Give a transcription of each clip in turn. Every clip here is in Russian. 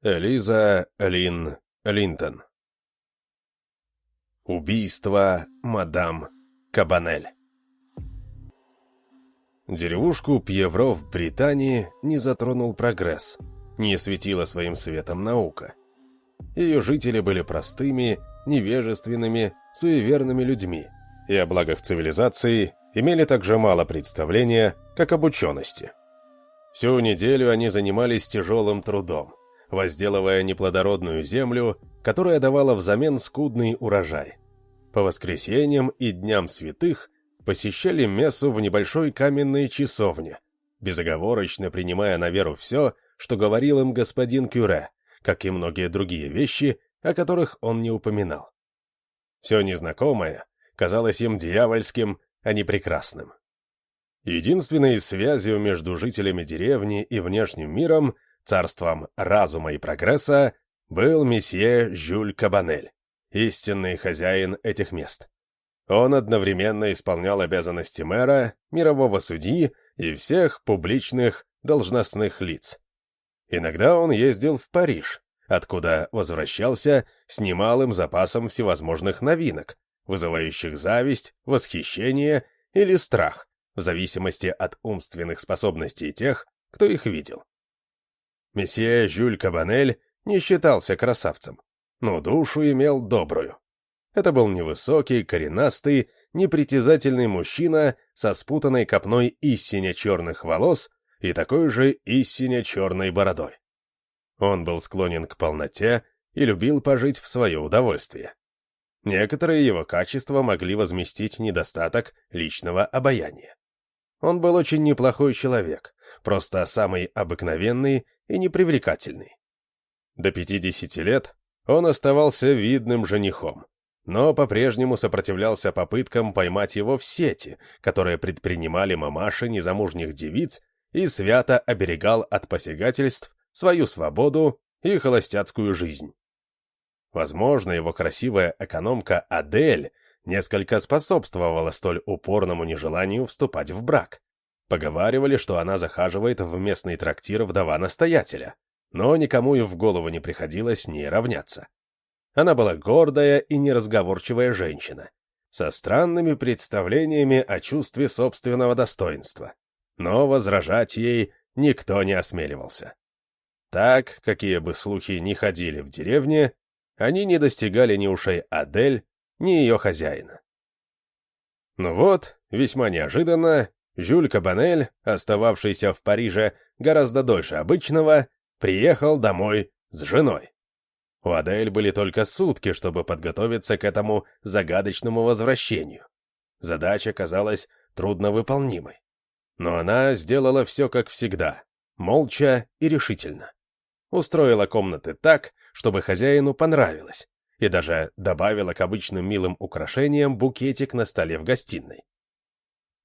Элиза Лин Линтон Убийство мадам Кабанель Деревушку Пьевро в Британии не затронул прогресс, не осветила своим светом наука. Ее жители были простыми, невежественными, суеверными людьми, и о благах цивилизации имели так же мало представления, как об учености. Всю неделю они занимались тяжелым трудом, возделывая неплодородную землю, которая давала взамен скудный урожай. По воскресеньям и дням святых посещали мессу в небольшой каменной часовне, безоговорочно принимая на веру все, что говорил им господин Кюре, как и многие другие вещи, о которых он не упоминал. Все незнакомое казалось им дьявольским, а не прекрасным. Единственной связью между жителями деревни и внешним миром, царством разума и прогресса, был месье Жюль Кабанель, истинный хозяин этих мест. Он одновременно исполнял обязанности мэра, мирового судьи и всех публичных должностных лиц. Иногда он ездил в Париж, откуда возвращался с немалым запасом всевозможных новинок, вызывающих зависть, восхищение или страх, в зависимости от умственных способностей тех, кто их видел. Месье Жюль Кабанель не считался красавцем, но душу имел добрую. Это был невысокий, коренастый, непритязательный мужчина со спутанной копной истине черных волос и такой же истине черной бородой. Он был склонен к полноте и любил пожить в свое удовольствие. Некоторые его качества могли возместить недостаток личного обаяния. Он был очень неплохой человек, просто самый обыкновенный и непривлекательный. До 50 лет он оставался видным женихом, но по-прежнему сопротивлялся попыткам поймать его в сети, которые предпринимали мамаши незамужних девиц и свято оберегал от посягательств свою свободу и холостяцкую жизнь. Возможно, его красивая экономка Адель несколько способствовала столь упорному нежеланию вступать в брак. Поговаривали, что она захаживает в местный трактир вдова-настоятеля, но никому и в голову не приходилось с ней равняться. Она была гордая и неразговорчивая женщина, со странными представлениями о чувстве собственного достоинства. Но возражать ей никто не осмеливался. Так, какие бы слухи ни ходили в деревне, они не достигали ни ушей Адель, ни ее хозяина. Ну вот, весьма неожиданно, Жюль Кабанель, остававшийся в Париже гораздо дольше обычного, приехал домой с женой. У Адель были только сутки, чтобы подготовиться к этому загадочному возвращению. Задача казалась трудновыполнимой. Но она сделала все как всегда, молча и решительно. Устроила комнаты так, чтобы хозяину понравилось, и даже добавила к обычным милым украшениям букетик на столе в гостиной.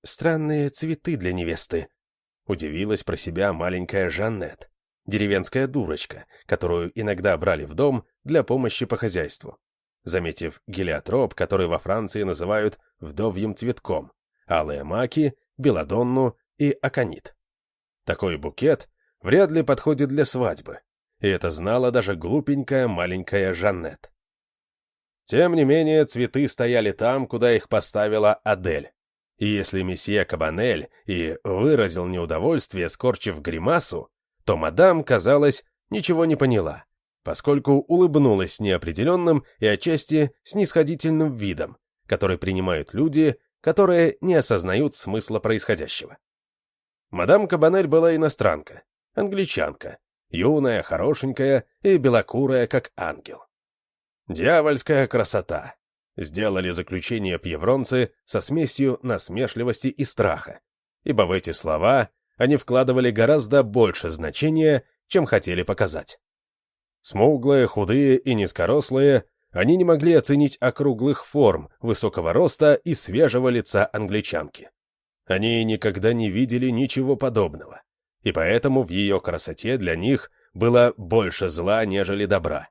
«Странные цветы для невесты», — удивилась про себя маленькая Жаннет, деревенская дурочка, которую иногда брали в дом для помощи по хозяйству. Заметив гелиотроп, который во Франции называют вдовьим цветком, алые маки, белодонну и аконит. Такой букет вряд ли подходит для свадьбы, и это знала даже глупенькая маленькая Жаннет. Тем не менее, цветы стояли там, куда их поставила Адель. И если месье Кабанель и выразил неудовольствие, скорчив гримасу, то мадам, казалось, ничего не поняла, поскольку улыбнулась неопределенным и отчасти снисходительным видом, который принимают люди, которые не осознают смысла происходящего. Мадам Кабанель была иностранка, англичанка, юная, хорошенькая и белокурая, как ангел. Дьявольская красота. Сделали заключение пьевронцы со смесью насмешливости и страха, ибо в эти слова они вкладывали гораздо больше значения, чем хотели показать. Смуглые, худые и низкорослые, они не могли оценить округлых форм, высокого роста и свежего лица англичанки. Они никогда не видели ничего подобного и поэтому в ее красоте для них было больше зла, нежели добра.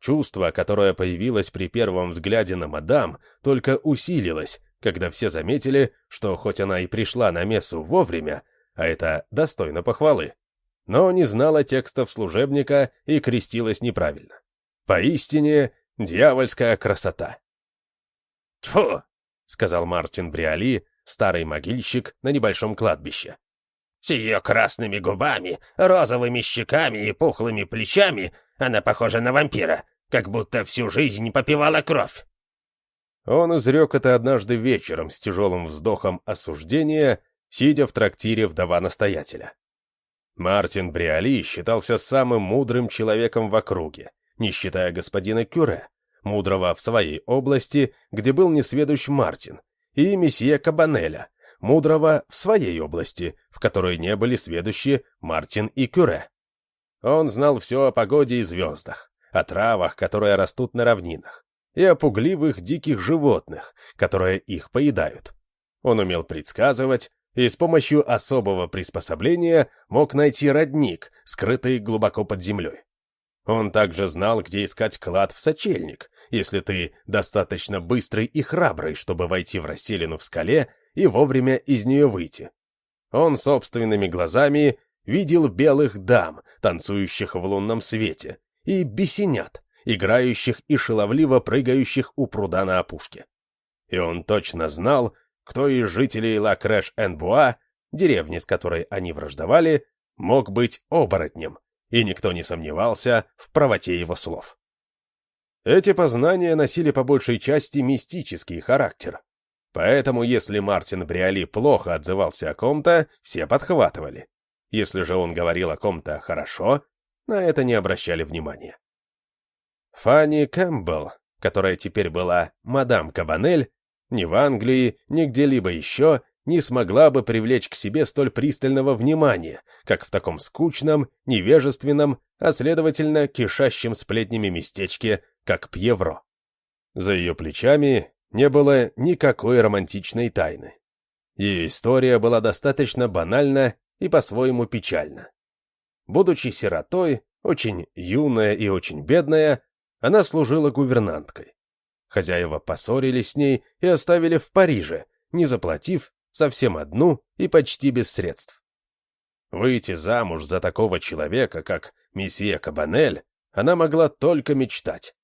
Чувство, которое появилось при первом взгляде на мадам, только усилилось, когда все заметили, что хоть она и пришла на мессу вовремя, а это достойно похвалы, но не знала текстов служебника и крестилась неправильно. Поистине, дьявольская красота. «Тьфу!» — сказал Мартин Бриали, старый могильщик на небольшом кладбище. «С ее красными губами, розовыми щеками и пухлыми плечами она похожа на вампира, как будто всю жизнь попивала кровь». Он изрек это однажды вечером с тяжелым вздохом осуждения, сидя в трактире вдова-настоятеля. Мартин Бриали считался самым мудрым человеком в округе, не считая господина Кюре, мудрого в своей области, где был несведущ Мартин, и месье Кабанеля, мудрого в своей области, в которой не были сведущи Мартин и Кюре. Он знал все о погоде и звездах, о травах, которые растут на равнинах, и о пугливых диких животных, которые их поедают. Он умел предсказывать и с помощью особого приспособления мог найти родник, скрытый глубоко под землей. Он также знал, где искать клад в сочельник, если ты достаточно быстрый и храбрый, чтобы войти в расселину в скале и вовремя из нее выйти. Он собственными глазами видел белых дам, танцующих в лунном свете, и бесенят, играющих и шаловливо прыгающих у пруда на опушке. И он точно знал, кто из жителей Ла-Крэш-Эн-Буа, деревни, с которой они враждовали, мог быть оборотнем, и никто не сомневался в правоте его слов. Эти познания носили по большей части мистический характер. Поэтому, если Мартин Бриали плохо отзывался о ком-то, все подхватывали. Если же он говорил о ком-то хорошо, на это не обращали внимания. Фанни Кэмпбелл, которая теперь была мадам Кабанель, ни в Англии, ни где-либо еще не смогла бы привлечь к себе столь пристального внимания, как в таком скучном, невежественном, а следовательно, кишащем сплетнями местечке, как Пьевро. За ее плечами не было никакой романтичной тайны. Ее история была достаточно банальна и по-своему печальна. Будучи сиротой, очень юная и очень бедная, она служила гувернанткой. Хозяева поссорились с ней и оставили в Париже, не заплатив, совсем одну и почти без средств. Выйти замуж за такого человека, как месье Кабанель, она могла только мечтать.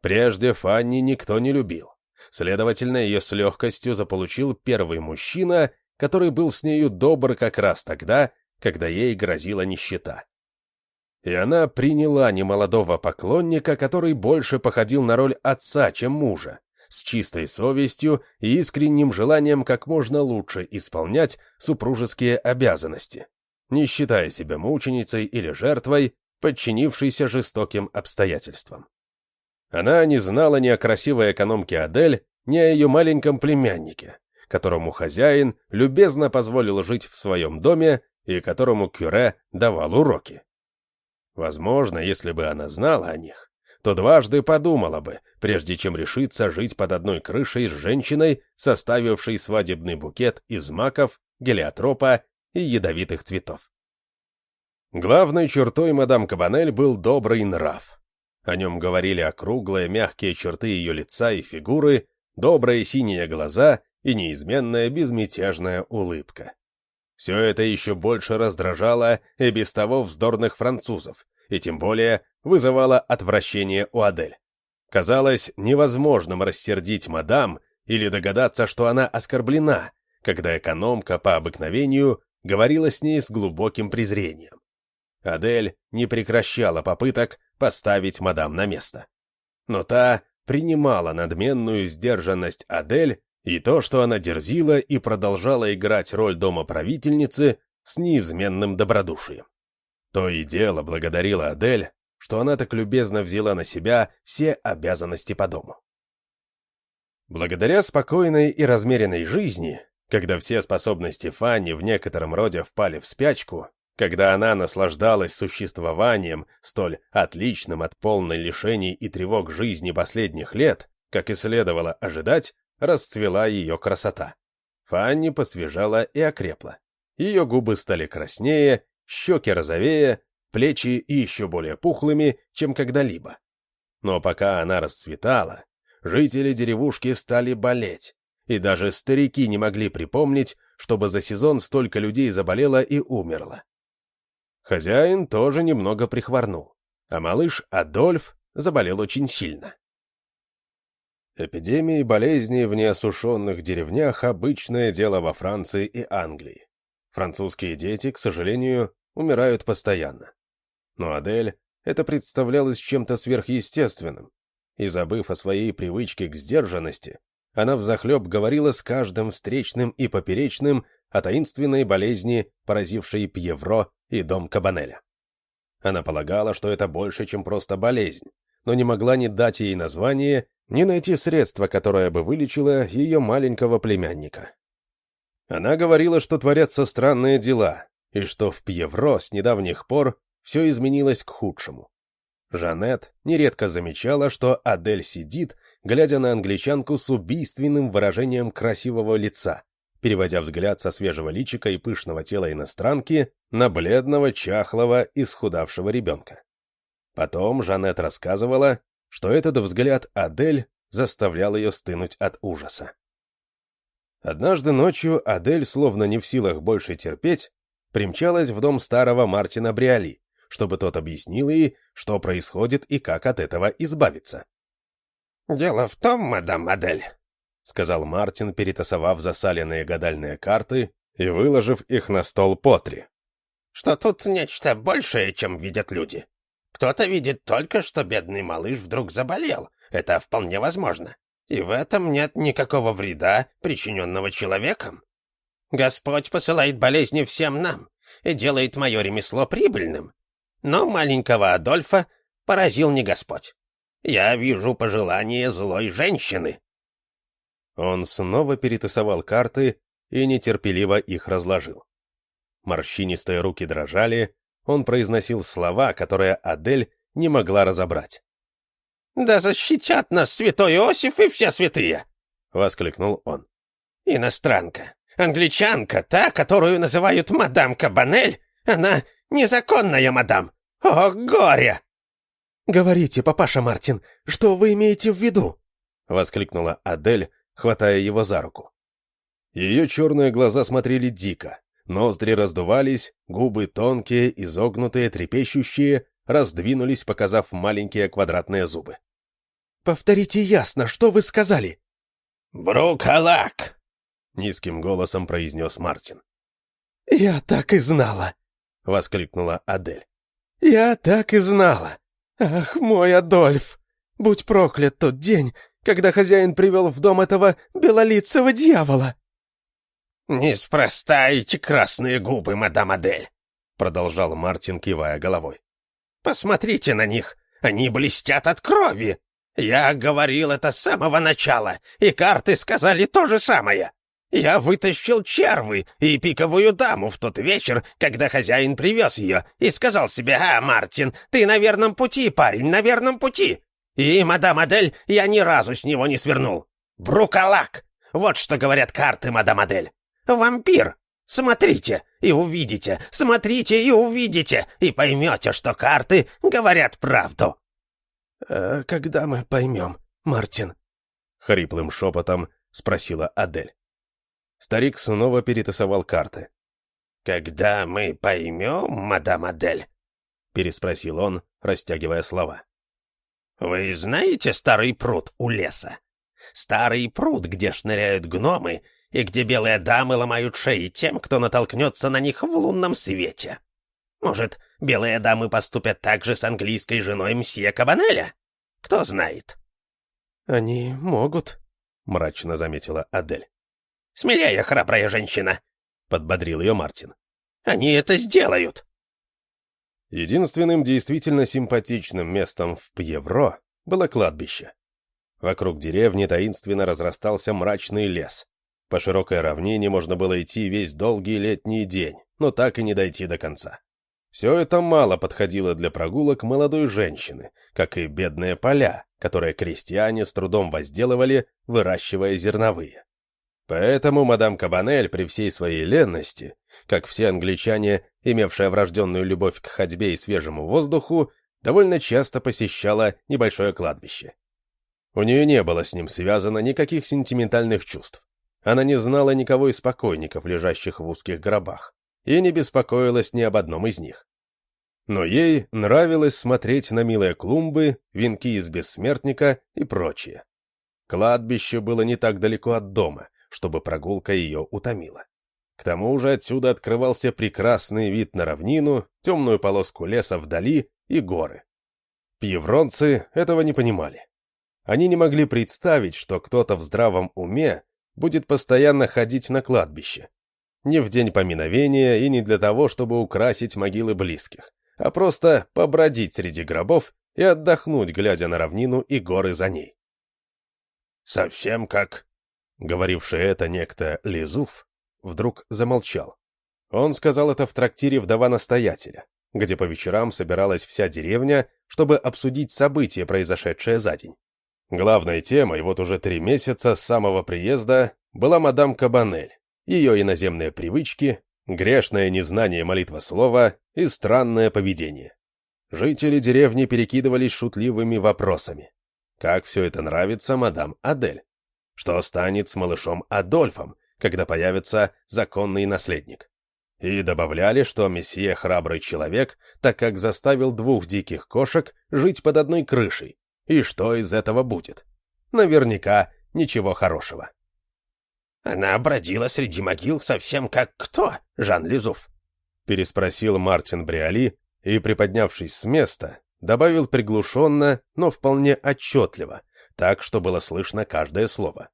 Прежде Фанни никто не любил. Следовательно, ее с легкостью заполучил первый мужчина, который был с нею добр как раз тогда, когда ей грозила нищета и она приняла немолодого поклонника, который больше походил на роль отца, чем мужа, с чистой совестью и искренним желанием как можно лучше исполнять супружеские обязанности, не считая себя мученицей или жертвой, подчинившейся жестоким обстоятельствам. Она не знала ни о красивой экономке Адель, ни о ее маленьком племяннике, которому хозяин любезно позволил жить в своем доме и которому Кюре давал уроки. Возможно, если бы она знала о них, то дважды подумала бы, прежде чем решиться жить под одной крышей с женщиной, составившей свадебный букет из маков, гелиотропа и ядовитых цветов. Главной чертой мадам Кабанель был добрый нрав. О нем говорили округлые мягкие черты ее лица и фигуры, добрые синие глаза и неизменная безмятежная улыбка. Все это еще больше раздражало и без того вздорных французов, и тем более вызывало отвращение у Адель. Казалось невозможным рассердить мадам или догадаться, что она оскорблена, когда экономка по обыкновению говорила с ней с глубоким презрением. Адель не прекращала попыток поставить мадам на место. Но та принимала надменную сдержанность Адель и то, что она дерзила и продолжала играть роль домоправительницы с неизменным добродушием. То и дело благодарила Адель, что она так любезно взяла на себя все обязанности по дому. Благодаря спокойной и размеренной жизни, когда все способности Фанни в некотором роде впали в спячку, когда она наслаждалась существованием, столь отличным от полной лишений и тревог жизни последних лет, как и следовало ожидать, расцвела ее красота. Фанни посвежала и окрепла. Ее губы стали краснее, щеки розовее, плечи еще более пухлыми, чем когда-либо. Но пока она расцветала, жители деревушки стали болеть, и даже старики не могли припомнить, чтобы за сезон столько людей заболело и умерло. Хозяин тоже немного прихворнул, а малыш Адольф заболел очень сильно. Эпидемии и болезни в неосушенных деревнях – обычное дело во Франции и Англии. Французские дети, к сожалению, умирают постоянно. Но Адель это представлялось чем-то сверхъестественным, и, забыв о своей привычке к сдержанности, она взахлеб говорила с каждым встречным и поперечным о таинственной болезни, поразившей Пьевро и дом Кабанеля. Она полагала, что это больше, чем просто болезнь, но не могла ни дать ей название, ни найти средство, которое бы вылечило ее маленького племянника. Она говорила, что творятся странные дела, и что в Пьевро с недавних пор все изменилось к худшему. Жанет нередко замечала, что Адель сидит, глядя на англичанку с убийственным выражением красивого лица, переводя взгляд со свежего личика и пышного тела иностранки на бледного, чахлого и схудавшего ребенка. Потом Жанет рассказывала, что этот взгляд Адель заставлял ее стынуть от ужаса. Однажды ночью Адель, словно не в силах больше терпеть, примчалась в дом старого Мартина Бриали, чтобы тот объяснил ей, что происходит и как от этого избавиться. «Дело в том, мадам Адель», — сказал Мартин, перетасовав засаленные гадальные карты и выложив их на стол Потри. «что тут нечто большее, чем видят люди. Кто-то видит только, что бедный малыш вдруг заболел. Это вполне возможно. И в этом нет никакого вреда, причиненного человеком. Господь посылает болезни всем нам и делает мое ремесло прибыльным. Но маленького Адольфа поразил не Господь. Я вижу пожелание злой женщины». Он снова перетасовал карты и нетерпеливо их разложил. Морщинистые руки дрожали, он произносил слова, которые Адель не могла разобрать. «Да защитят нас святой Иосиф и все святые!» — воскликнул он. «Иностранка, англичанка, та, которую называют мадам Кабанель, она Незаконная, мадам! О, горе!» «Говорите, папаша Мартин, что вы имеете в виду?» — воскликнула Адель, хватая его за руку. Ее черные глаза смотрели дико, ноздри раздувались, губы тонкие, изогнутые, трепещущие, раздвинулись, показав маленькие квадратные зубы. «Повторите ясно, что вы сказали?» «Брукалак!» — низким голосом произнес Мартин. «Я так и знала!» — воскликнула Адель. «Я так и знала! Ах, мой Адольф! Будь проклят тот день, когда хозяин привел в дом этого белолицего дьявола!» «Неспроста эти красные губы, мадам Адель!» — продолжал Мартин, кивая головой. «Посмотрите на них! Они блестят от крови! Я говорил это с самого начала, и карты сказали то же самое!» Я вытащил червы и пиковую даму в тот вечер, когда хозяин привез ее, и сказал себе, «А, Мартин, ты на верном пути, парень, на верном пути!» И, мадам Адель, я ни разу с него не свернул. Брукалак! Вот что говорят карты, мадам Адель. Вампир! Смотрите и увидите, смотрите и увидите, и поймете, что карты говорят правду. «А когда мы поймем, Мартин?» — хриплым шепотом спросила Адель. Старик снова перетасовал карты. «Когда мы поймем, мадам Адель?» — переспросил он, растягивая слова. «Вы знаете старый пруд у леса? Старый пруд, где шныряют гномы и где белые дамы ломают шеи тем, кто натолкнется на них в лунном свете. Может, белые дамы поступят так же с английской женой мсье Кабанеля? Кто знает?» «Они могут», — мрачно заметила Адель. «Смелее, храбрая женщина!» — подбодрил ее Мартин. «Они это сделают!» Единственным действительно симпатичным местом в Пьевро было кладбище. Вокруг деревни таинственно разрастался мрачный лес. По широкой равнине можно было идти весь долгий летний день, но так и не дойти до конца. Все это мало подходило для прогулок молодой женщины, как и бедные поля, которые крестьяне с трудом возделывали, выращивая зерновые. Поэтому мадам Кабанель при всей своей ленности, как все англичане, имевшие врожденную любовь к ходьбе и свежему воздуху, довольно часто посещала небольшое кладбище. У нее не было с ним связано никаких сентиментальных чувств. Она не знала никого из покойников, лежащих в узких гробах, и не беспокоилась ни об одном из них. Но ей нравилось смотреть на милые клумбы, венки из бессмертника и прочее. Кладбище было не так далеко от дома, чтобы прогулка ее утомила. К тому же отсюда открывался прекрасный вид на равнину, темную полоску леса вдали и горы. Пьевронцы этого не понимали. Они не могли представить, что кто-то в здравом уме будет постоянно ходить на кладбище. Не в день поминовения и не для того, чтобы украсить могилы близких, а просто побродить среди гробов и отдохнуть, глядя на равнину и горы за ней. «Совсем как...» — говоривший это некто Лизуф, вдруг замолчал. Он сказал это в трактире вдова-настоятеля, где по вечерам собиралась вся деревня, чтобы обсудить события, произошедшие за день. Главной темой вот уже три месяца с самого приезда была мадам Кабанель, ее иноземные привычки, грешное незнание молитвослова и странное поведение. Жители деревни перекидывались шутливыми вопросами. Как все это нравится мадам Адель? Что станет с малышом Адольфом, когда появится законный наследник? И добавляли, что месье храбрый человек, так как заставил двух диких кошек жить под одной крышей, и что из этого будет? Наверняка ничего хорошего. «Она бродила среди могил совсем как кто, Жан Лизуф?» переспросил Мартин Бриали и, приподнявшись с места, добавил приглушенно, но вполне отчетливо, так, что было слышно каждое слово.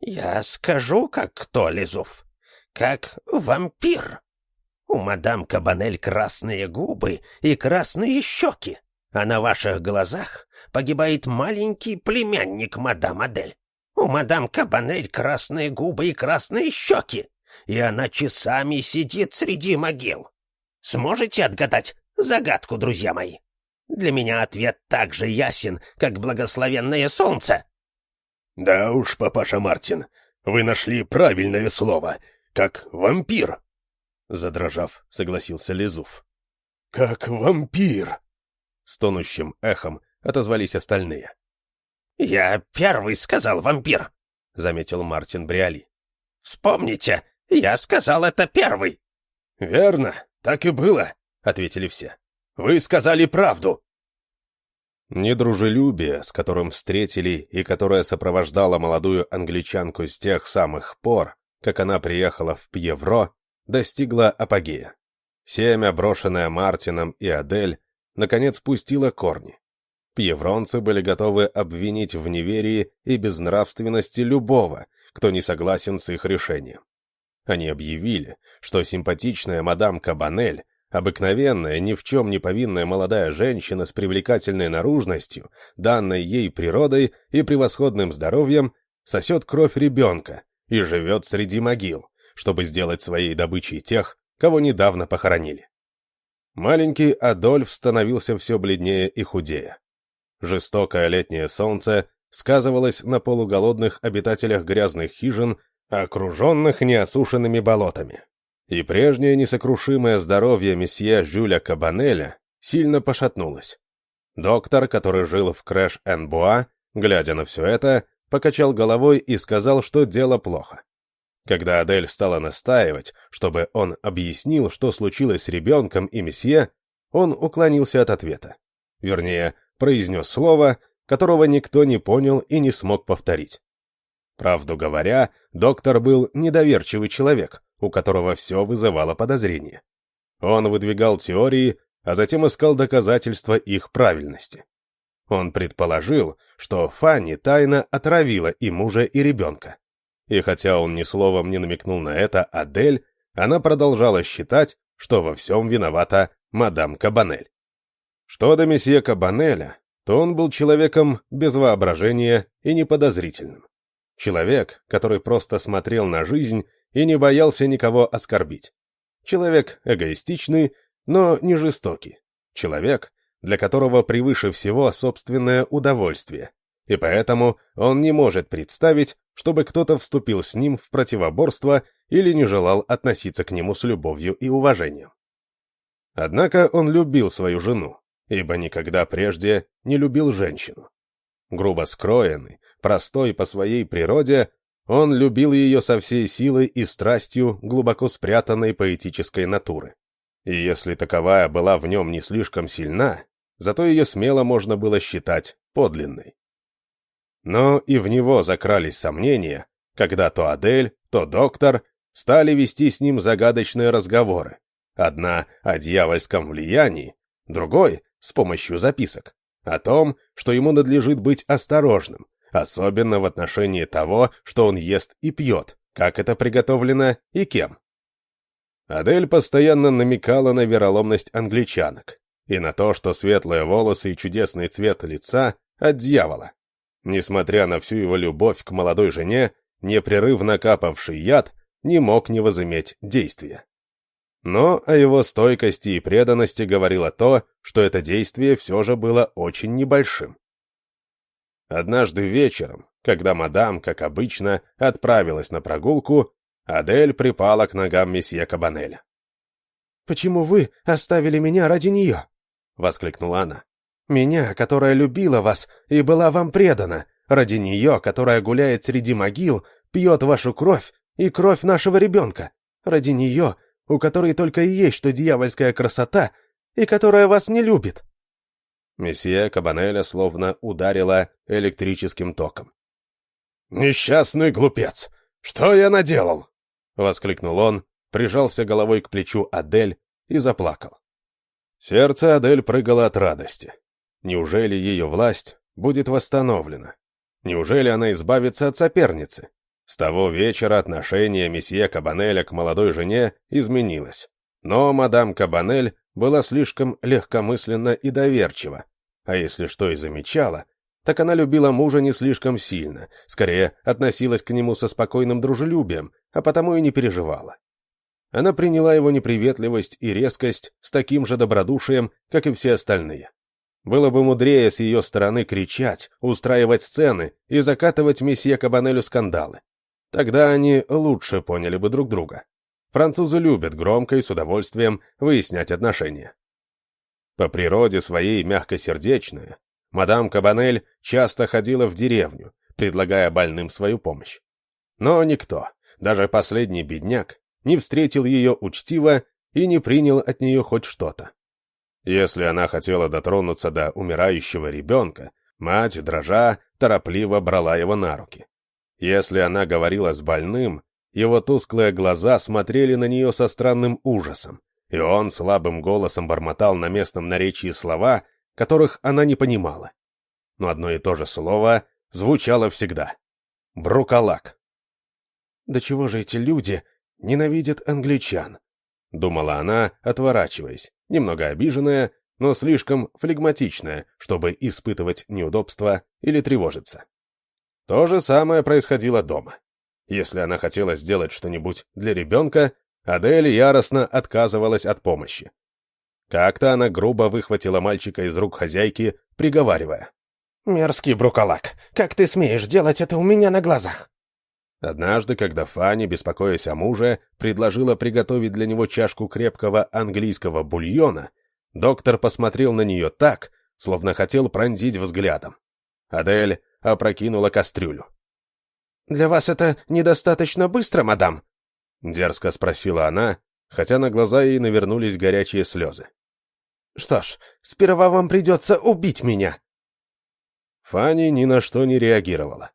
«Я скажу, как кто, Лизуф, как вампир. У мадам Кабанель красные губы и красные щеки а на ваших глазах погибает маленький племянник мадам Адель. У мадам Кабанель красные губы и красные щеки, и она часами сидит среди могил. Сможете отгадать загадку, друзья мои? Для меня ответ так же ясен, как благословенное солнце. Да уж, папаша Мартин, вы нашли правильное слово, как вампир. Задрожав, согласился Лизуф. Как вампир, с тонущим эхом отозвались остальные. «Я первый сказал вампир», — заметил Мартин Бриали. «Вспомните, я сказал это первый». «Верно, так и было», — ответили все. «Вы сказали правду». Недружелюбие, с которым встретили и которое сопровождало молодую англичанку с тех самых пор, как она приехала в Пьевро, достигло апогея. Семя, брошенное Мартином и Адель, наконец пустила корни. Пьевронцы были готовы обвинить в неверии и безнравственности любого, кто не согласен с их решением. Они объявили, что симпатичная мадам Кабанель, обыкновенная, ни в чем не повинная молодая женщина с привлекательной наружностью, данной ей природой и превосходным здоровьем, сосет кровь ребенка и живет среди могил, чтобы сделать своей добычей тех, кого недавно похоронили. Маленький Адольф становился все бледнее и худее. Жестокое летнее солнце сказывалось на полуголодных обитателях грязных хижин, окруженных неосушенными болотами. И прежнее несокрушимое здоровье месье Жюля Кабанеля сильно пошатнулось. Доктор, который жил в Крэш-Эн-Буа, глядя на все это, покачал головой и сказал, что дело плохо. Когда Адель стала настаивать, чтобы он объяснил, что случилось с ребенком и месье, он уклонился от ответа. Вернее, произнес слово, которого никто не понял и не смог повторить. Правду говоря, доктор был недоверчивый человек, у которого все вызывало подозрение. Он выдвигал теории, а затем искал доказательства их правильности. Он предположил, что Фанни тайно отравила и мужа, и ребенка. И хотя он ни словом не намекнул на это Адель, она продолжала считать, что во всем виновата мадам Кабанель. Что до месье Кабанеля, то он был человеком без воображения и неподозрительным. Человек, который просто смотрел на жизнь и не боялся никого оскорбить. Человек эгоистичный, но не жестокий. Человек, для которого превыше всего собственное удовольствие, и поэтому он не может представить, чтобы кто-то вступил с ним в противоборство или не желал относиться к нему с любовью и уважением. Однако он любил свою жену, ибо никогда прежде не любил женщину. Грубо скроенный, простой по своей природе, он любил ее со всей силой и страстью глубоко спрятанной поэтической натуры. И если таковая была в нем не слишком сильна, зато ее смело можно было считать подлинной. Но и в него закрались сомнения, когда то Адель, то доктор стали вести с ним загадочные разговоры. Одна о дьявольском влиянии, другой с помощью записок, о том, что ему надлежит быть осторожным, особенно в отношении того, что он ест и пьет, как это приготовлено и кем. Адель постоянно намекала на вероломность англичанок и на то, что светлые волосы и чудесный цвет лица от дьявола. Несмотря на всю его любовь к молодой жене, непрерывно капавший яд не мог не возыметь действия. Но о его стойкости и преданности говорило то, что это действие все же было очень небольшим. Однажды вечером, когда мадам, как обычно, отправилась на прогулку, Адель припала к ногам месье Кабанеля. «Почему вы оставили меня ради нее?» — воскликнула она. «Меня, которая любила вас и была вам предана, ради нее, которая гуляет среди могил, пьет вашу кровь и кровь нашего ребенка, ради нее, у которой только и есть что дьявольская красота, и которая вас не любит». Месье Кабанеля словно ударила электрическим током. «Несчастный глупец! Что я наделал?» — воскликнул он, прижался головой к плечу Адель и заплакал. Сердце Адель прыгало от радости. Неужели ее власть будет восстановлена? Неужели она избавится от соперницы? С того вечера отношение месье Кабанеля к молодой жене изменилось. Но мадам Кабанель была слишком легкомысленна и доверчива. А если что и замечала, так она любила мужа не слишком сильно, скорее относилась к нему со спокойным дружелюбием, а потому и не переживала. Она приняла его неприветливость и резкость с таким же добродушием, как и все остальные. Было бы мудрее с ее стороны кричать, устраивать сцены и закатывать месье Кабанелю скандалы. Тогда они лучше поняли бы друг друга. Французы любят громко и с удовольствием выяснять отношения. По природе своей мягкосердечная, мадам Кабанель часто ходила в деревню, предлагая больным свою помощь. Но никто, даже последний бедняк, не встретил ее учтиво и не принял от нее хоть что-то. Если она хотела дотронуться до умирающего ребенка, мать, дрожа, торопливо брала его на руки. Если она говорила с больным, его тусклые глаза смотрели на нее со странным ужасом, и он слабым голосом бормотал на местном наречии слова, которых она не понимала. Но одно и то же слово звучало всегда. Брукалак. «Да чего же эти люди ненавидят англичан?» — думала она, отворачиваясь, немного обиженная, но слишком флегматичная, чтобы испытывать неудобства или тревожиться. То же самое происходило дома. Если она хотела сделать что-нибудь для ребенка, Адель яростно отказывалась от помощи. Как-то она грубо выхватила мальчика из рук хозяйки, приговаривая. «Мерзкий брукалак, как ты смеешь делать это у меня на глазах?» Однажды, когда Фанни, беспокоясь о муже, предложила приготовить для него чашку крепкого английского бульона, доктор посмотрел на нее так, словно хотел пронзить взглядом. Адель опрокинула кастрюлю. «Для вас это недостаточно быстро, мадам?» — дерзко спросила она, хотя на глаза ей навернулись горячие слезы. «Что ж, сперва вам придется убить меня!» Фанни ни на что не реагировала.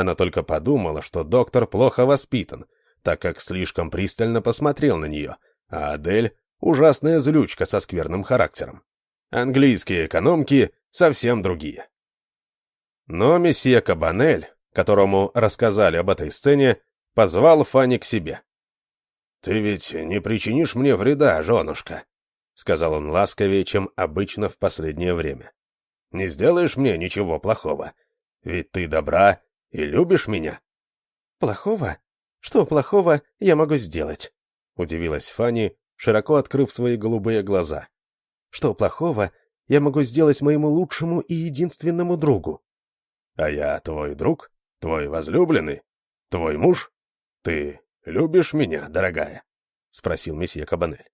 Она только подумала, что доктор плохо воспитан, так как слишком пристально посмотрел на нее, а Адель — ужасная злючка со скверным характером. Английские экономки совсем другие. Но месье Кабанель, которому рассказали об этой сцене, позвал Фанни к себе. «Ты ведь не причинишь мне вреда, женушка», — сказал он ласковее, чем обычно в последнее время. «Не сделаешь мне ничего плохого, ведь ты добра и любишь меня». «Плохого? Что плохого я могу сделать?» — удивилась Фанни, широко открыв свои голубые глаза. «Что плохого я могу сделать моему лучшему и единственному другу?» А я твой друг? Твой возлюбленный? Твой муж? Ты любишь меня, дорогая?» — спросил месье Кабанель.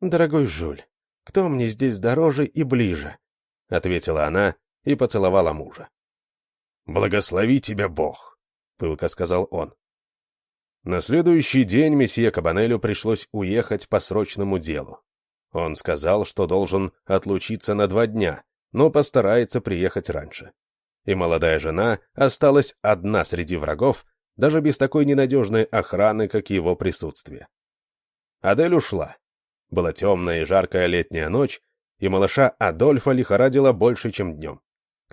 «Дорогой Жуль, кто мне здесь дороже и ближе?» — ответила она и поцеловала мужа. «Благослови тебя Бог!» — пылко сказал он. На следующий день месье Кабанелю пришлось уехать по срочному делу. Он сказал, что должен отлучиться на два дня, но постарается приехать раньше. И молодая жена осталась одна среди врагов, даже без такой ненадежной охраны, как его присутствие. Адель ушла. Была темная и жаркая летняя ночь, и малыша Адольфа лихорадило больше, чем днем.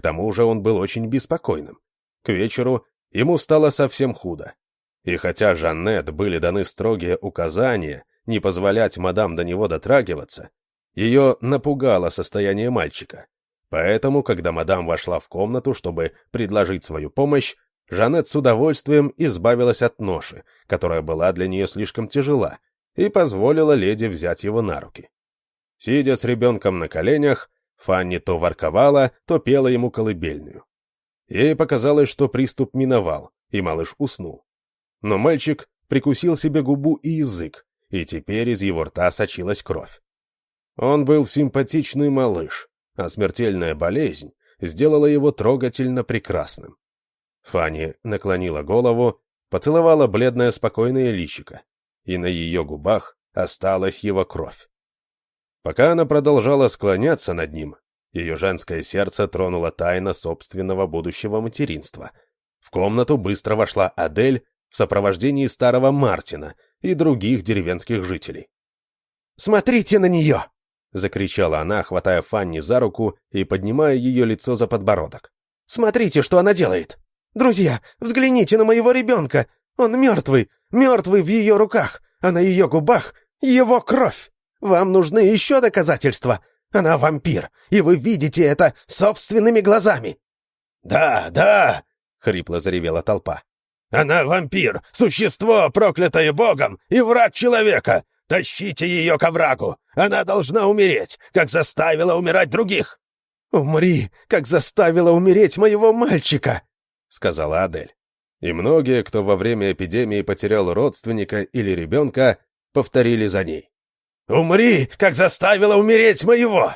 К тому же он был очень беспокойным. К вечеру ему стало совсем худо. И хотя Жаннет были даны строгие указания не позволять мадам до него дотрагиваться, ее напугало состояние мальчика. Поэтому, когда мадам вошла в комнату, чтобы предложить свою помощь, Жанет с удовольствием избавилась от ноши, которая была для нее слишком тяжела, и позволила леди взять его на руки. Сидя с ребенком на коленях, Фанни то ворковала, то пела ему колыбельную. Ей показалось, что приступ миновал, и малыш уснул. Но мальчик прикусил себе губу и язык, и теперь из его рта сочилась кровь. Он был симпатичный малыш, а смертельная болезнь сделала его трогательно прекрасным. Фанни наклонила голову, поцеловала бледное спокойное личико, и на ее губах осталась его кровь. Пока она продолжала склоняться над ним, ее женское сердце тронуло тайна собственного будущего материнства. В комнату быстро вошла Адель в сопровождении старого Мартина и других деревенских жителей. «Смотрите на нее!» — закричала она, хватая Фанни за руку и поднимая ее лицо за подбородок. «Смотрите, что она делает! Друзья, взгляните на моего ребенка! Он мертвый, мертвый в ее руках, а на ее губах его кровь! Вам нужны еще доказательства! Она вампир, и вы видите это собственными глазами!» «Да, да!» — хрипло заревела толпа. «Она вампир, существо, проклятое Богом, и враг человека! Тащите ее к оврагу! Она должна умереть, как заставила умирать других!» «Умри, как заставила умереть моего мальчика!» — сказала Адель. И многие, кто во время эпидемии потерял родственника или ребенка, повторили за ней. «Умри, как заставила умереть моего!»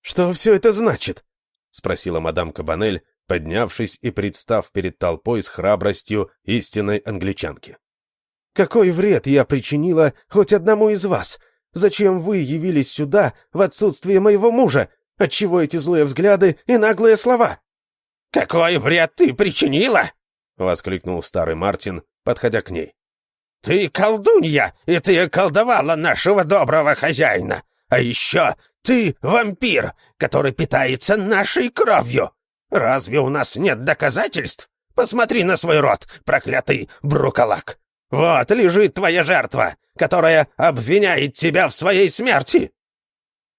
«Что все это значит?» — спросила мадам Кабанель, поднявшись и представ перед толпой с храбростью истинной англичанки. Какой вред я причинила хоть одному из вас? Зачем вы явились сюда в отсутствие моего мужа? Отчего эти злые взгляды и наглые слова?» «Какой вред ты причинила?» — воскликнул старый Мартин, подходя к ней. «Ты колдунья, и ты колдовала нашего доброго хозяина. А еще ты вампир, который питается нашей кровью. Разве у нас нет доказательств? Посмотри на свой рот, проклятый брукалак. Вот лежит твоя жертва, которая обвиняет тебя в своей смерти!»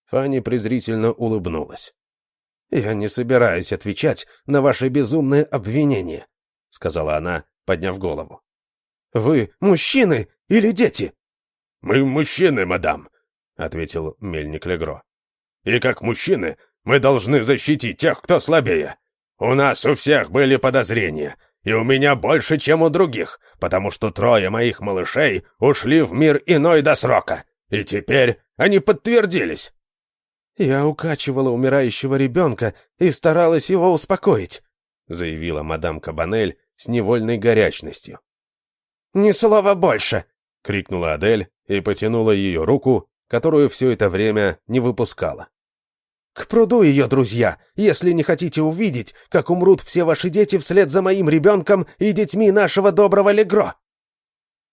Фанни презрительно улыбнулась. «Я не собираюсь отвечать на ваши безумные обвинения», — сказала она, подняв голову. «Вы мужчины или дети?» «Мы мужчины, мадам», — ответил мельник Легро. «И как мужчины мы должны защитить тех, кто слабее. У нас у всех были подозрения, и у меня больше, чем у других, потому что трое моих малышей ушли в мир иной до срока, и теперь они подтвердились». «Я укачивала умирающего ребенка и старалась его успокоить», заявила мадам Кабанель с невольной горячностью. «Ни слова больше!» — крикнула Адель и потянула ее руку, которую все это время не выпускала. «К пруду ее, друзья, если не хотите увидеть, как умрут все ваши дети вслед за моим ребенком и детьми нашего доброго Легро!»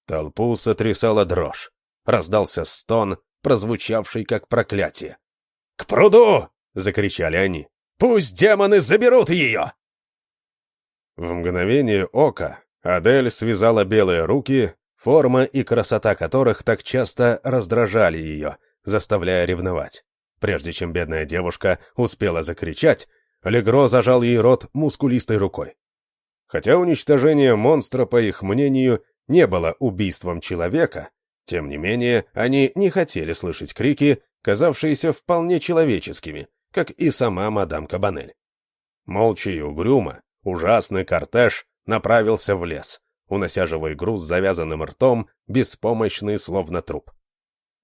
Толпу сотрясала дрожь. Раздался стон, прозвучавший как проклятие. «К пруду!» — закричали они. «Пусть демоны заберут ее!» В мгновение ока Адель связала белые руки, форма и красота которых так часто раздражали ее, заставляя ревновать. Прежде чем бедная девушка успела закричать, Легро зажал ей рот мускулистой рукой. Хотя уничтожение монстра, по их мнению, не было убийством человека, тем не менее они не хотели слышать крики, казавшиеся вполне человеческими, как и сама мадам Кабанель. Молча и угрюмо, ужасный кортеж направился в лес, унося живой груз завязанным ртом, беспомощный, словно труп.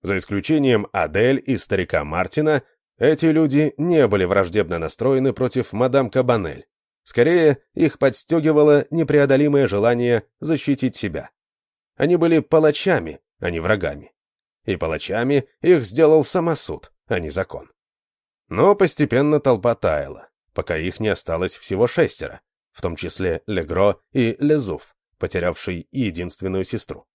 За исключением Адель и старика Мартина, эти люди не были враждебно настроены против мадам Кабанель. Скорее, их подстегивало непреодолимое желание защитить себя. Они были палачами, а не врагами. и палачами их сделал самосуд, а не закон. Но постепенно толпа таяла, пока их не осталось всего шестеро, в том числе Легро и Лезуф, потерявший единственную сестру.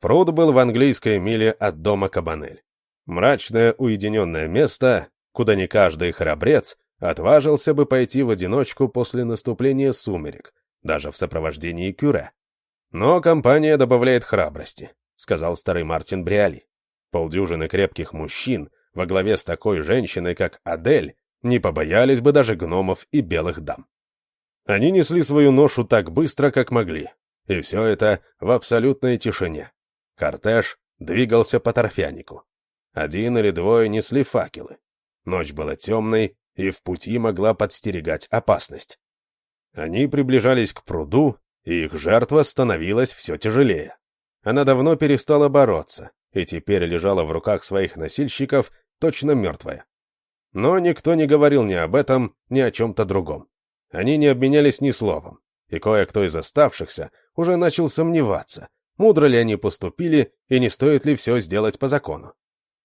Пруд был в английской миле от дома Кабанель. Мрачное уединенное место, куда не каждый храбрец отважился бы пойти в одиночку после наступления сумерек, даже в сопровождении кюре. Но компания добавляет храбрости, сказал старый Мартин Бриали. Полдюжины крепких мужчин во главе с такой женщиной, как Адель, не побоялись бы даже гномов и белых дам. Они несли свою ношу так быстро, как могли, и все это в абсолютной тишине. Кортеж двигался по торфянику. Один или двое несли факелы. Ночь была темной, и в пути могла подстерегать опасность. Они приближались к пруду, и их жертва становилась все тяжелее. Она давно перестала бороться, и теперь лежала в руках своих носильщиков, точно мертвая. Но никто не говорил ни об этом, ни о чем-то другом. Они не обменялись ни словом, и кое-кто из оставшихся уже начал сомневаться, мудро ли они поступили и не стоит ли все сделать по закону.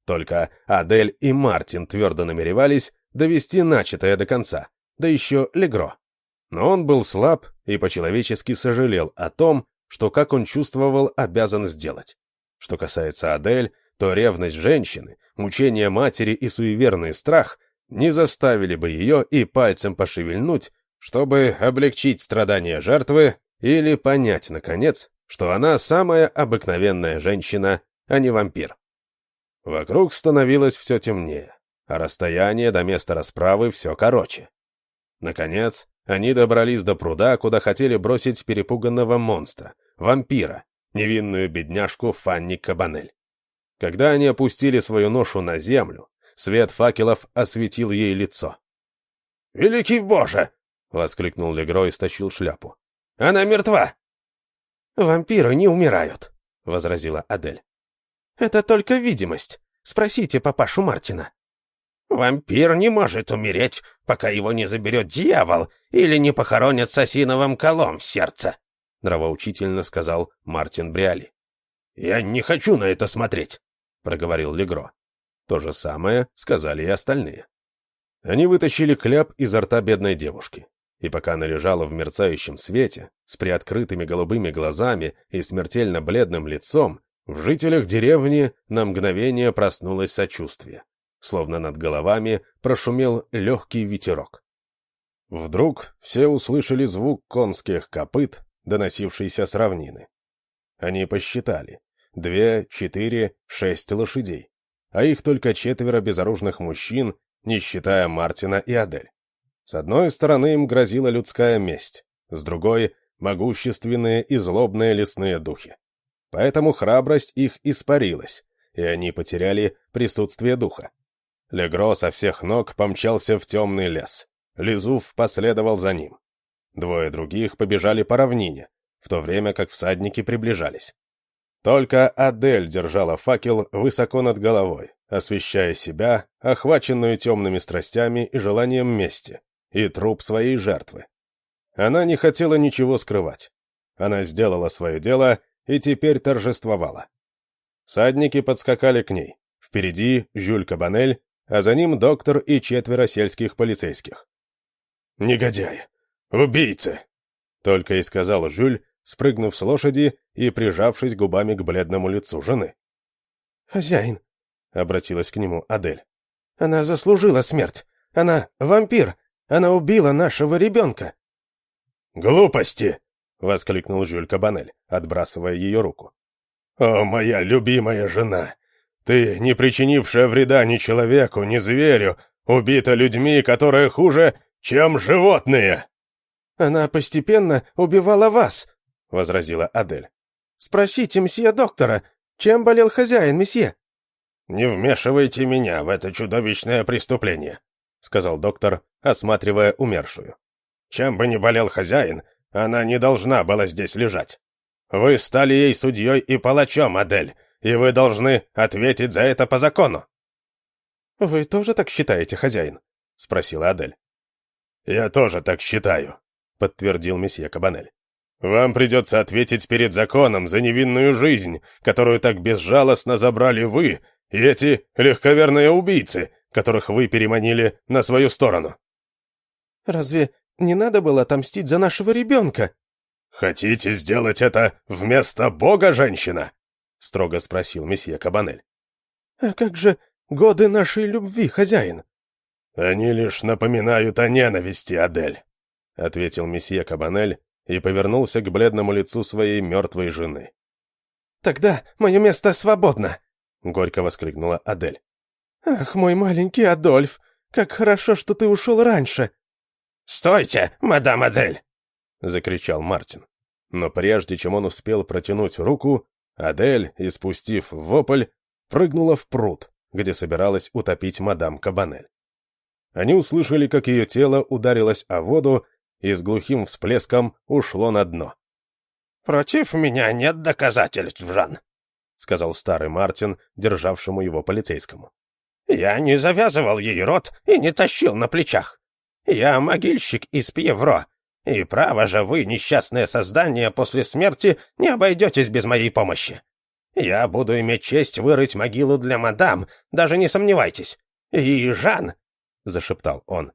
Только Адель и Мартин твердо намеревались довести начатое до конца, да еще Легро. Но он был слаб и по-человечески сожалел о том, что, как он чувствовал, обязан сделать. Что касается Адель, то ревность женщины, мучение матери и суеверный страх не заставили бы ее и пальцем пошевельнуть, чтобы облегчить страдания жертвы или понять, наконец, что она самая обыкновенная женщина, а не вампир. Вокруг становилось все темнее, а расстояние до места расправы все короче. Наконец, они добрались до пруда, куда хотели бросить перепуганного монстра, вампира, невинную бедняжку Фанни Кабанель. Когда они опустили свою ношу на землю, свет факелов осветил ей лицо. «Великий Боже!» — воскликнул Легро и стащил шляпу. «Она мертва!» «Вампиры не умирают», — возразила Адель. «Это только видимость. Спросите папашу Мартина». «Вампир не может умереть, пока его не заберет дьявол или не похоронят с осиновым колом в сердце», — нравоучительно сказал Мартин Бриали. «Я не хочу на это смотреть», — проговорил Легро. То же самое сказали и остальные. Они вытащили кляп изо рта бедной девушки, и пока она лежала в мерцающем свете, с приоткрытыми голубыми глазами и смертельно бледным лицом, в жителях деревни на мгновение проснулось сочувствие словно над головами прошумел легкий ветерок. Вдруг все услышали звук конских копыт, доносившийся с равнины. Они посчитали. Две, четыре, шесть лошадей. А их только четверо безоружных мужчин, не считая Мартина и Адель. С одной стороны им грозила людская месть, с другой — могущественные и злобные лесные духи. Поэтому храбрость их испарилась, и они потеряли присутствие духа. Легро со всех ног помчался в темный лес. Лизуф последовал за ним. Двое других побежали по равнине, в то время как всадники приближались. Только Адель держала факел высоко над головой, освещая себя, охваченную темными страстями и желанием мести, и труп своей жертвы. Она не хотела ничего скрывать. Она сделала свое дело и теперь торжествовала. Садники подскакали к ней. Впереди Жюль Кабанель а за ним доктор и четверо сельских полицейских. «Негодяй! Убийцы!» — только и сказал Жюль, спрыгнув с лошади и прижавшись губами к бледному лицу жены. «Хозяин!» — обратилась к нему Адель. «Она заслужила смерть! Она вампир! Она убила нашего ребенка!» «Глупости!» — воскликнул Жюль Кабанель, отбрасывая ее руку. «О, моя любимая жена! Ты, не причинившая вреда ни человеку, ни зверю, убита людьми, которые хуже, чем животные!» «Она постепенно убивала вас», — возразила Адель. «Спросите мсье доктора, чем болел хозяин, месье?» «Не вмешивайте меня в это чудовищное преступление», — сказал доктор, осматривая умершую. «Чем бы ни болел хозяин, она не должна была здесь лежать. Вы стали ей судьей и палачом, Адель, и вы должны ответить за это по закону». «Вы тоже так считаете, хозяин?» — спросила Адель. «Я тоже так считаю», — подтвердил месье Кабанель. Вам придется ответить перед законом за невинную жизнь, которую так безжалостно забрали вы и эти легковерные убийцы, которых вы переманили на свою сторону». «Разве не надо было отомстить за нашего ребенка?» «Хотите сделать это вместо Бога, женщина?» — строго спросил месье Кабанель. «А как же годы нашей любви, хозяин?» «Они лишь напоминают о ненависти, Адель», — ответил месье Кабанель и повернулся к бледному лицу своей мертвой жены. «Тогда мое место свободно!» — горько воскликнула Адель. «Ах, мой маленький Адольф, как хорошо, что ты ушел раньше!» «Стойте, мадам Адель!» — закричал Мартин. Но прежде чем он успел протянуть руку, Адель, испустив вопль, прыгнула в пруд, где собиралась утопить мадам Кабанель. Они услышали, как ее тело ударилось о воду и с глухим всплеском ушло на дно. «Против меня нет доказательств, Жан», — сказал старый Мартин, державшему его полицейскому. «Я не завязывал ей рот и не тащил на плечах. Я могильщик из Пьевро, и право же вы, несчастное создание, после смерти не обойдетесь без моей помощи. Я буду иметь честь вырыть могилу для мадам, даже не сомневайтесь. И Жан, — зашептал он,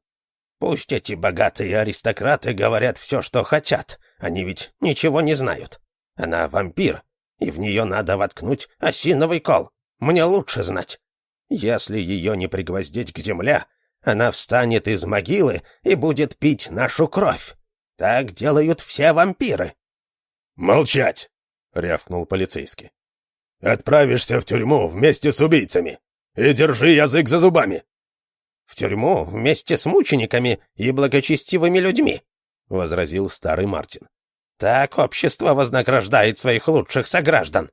Пусть эти богатые аристократы говорят все, что хотят. Они ведь ничего не знают. Она вампир, и в нее надо воткнуть осиновый кол. Мне лучше знать. Если ее не пригвоздить к земле, она встанет из могилы и будет пить нашу кровь. Так делают все вампиры. «Молчать!» — рявкнул полицейский. «Отправишься в тюрьму вместе с убийцами и держи язык за зубами!» в тюрьму вместе с мучениками и благочестивыми людьми», — возразил старый Мартин. «Так общество вознаграждает своих лучших сограждан».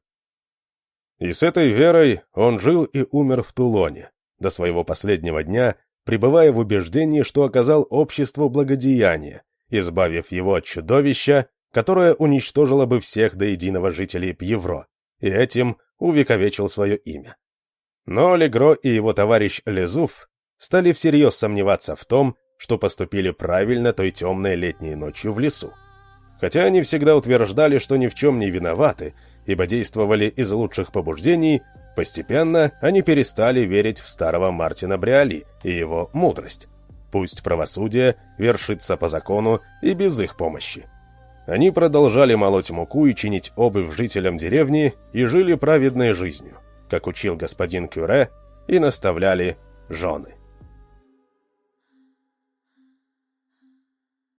И с этой верой он жил и умер в Тулоне, до своего последнего дня, пребывая в убеждении, что оказал обществу благодеяние, избавив его от чудовища, которое уничтожило бы всех до единого жителей Пьевро, и этим увековечил свое имя. Но Легро и его товарищ Лезуф стали всерьез сомневаться в том, что поступили правильно той темной летней ночью в лесу. Хотя они всегда утверждали, что ни в чем не виноваты, ибо действовали из лучших побуждений, постепенно они перестали верить в старого Мартина Бриали и его мудрость. Пусть правосудие вершится по закону и без их помощи. Они продолжали молоть муку и чинить обувь жителям деревни и жили праведной жизнью, как учил господин Кюре, и наставляли жены.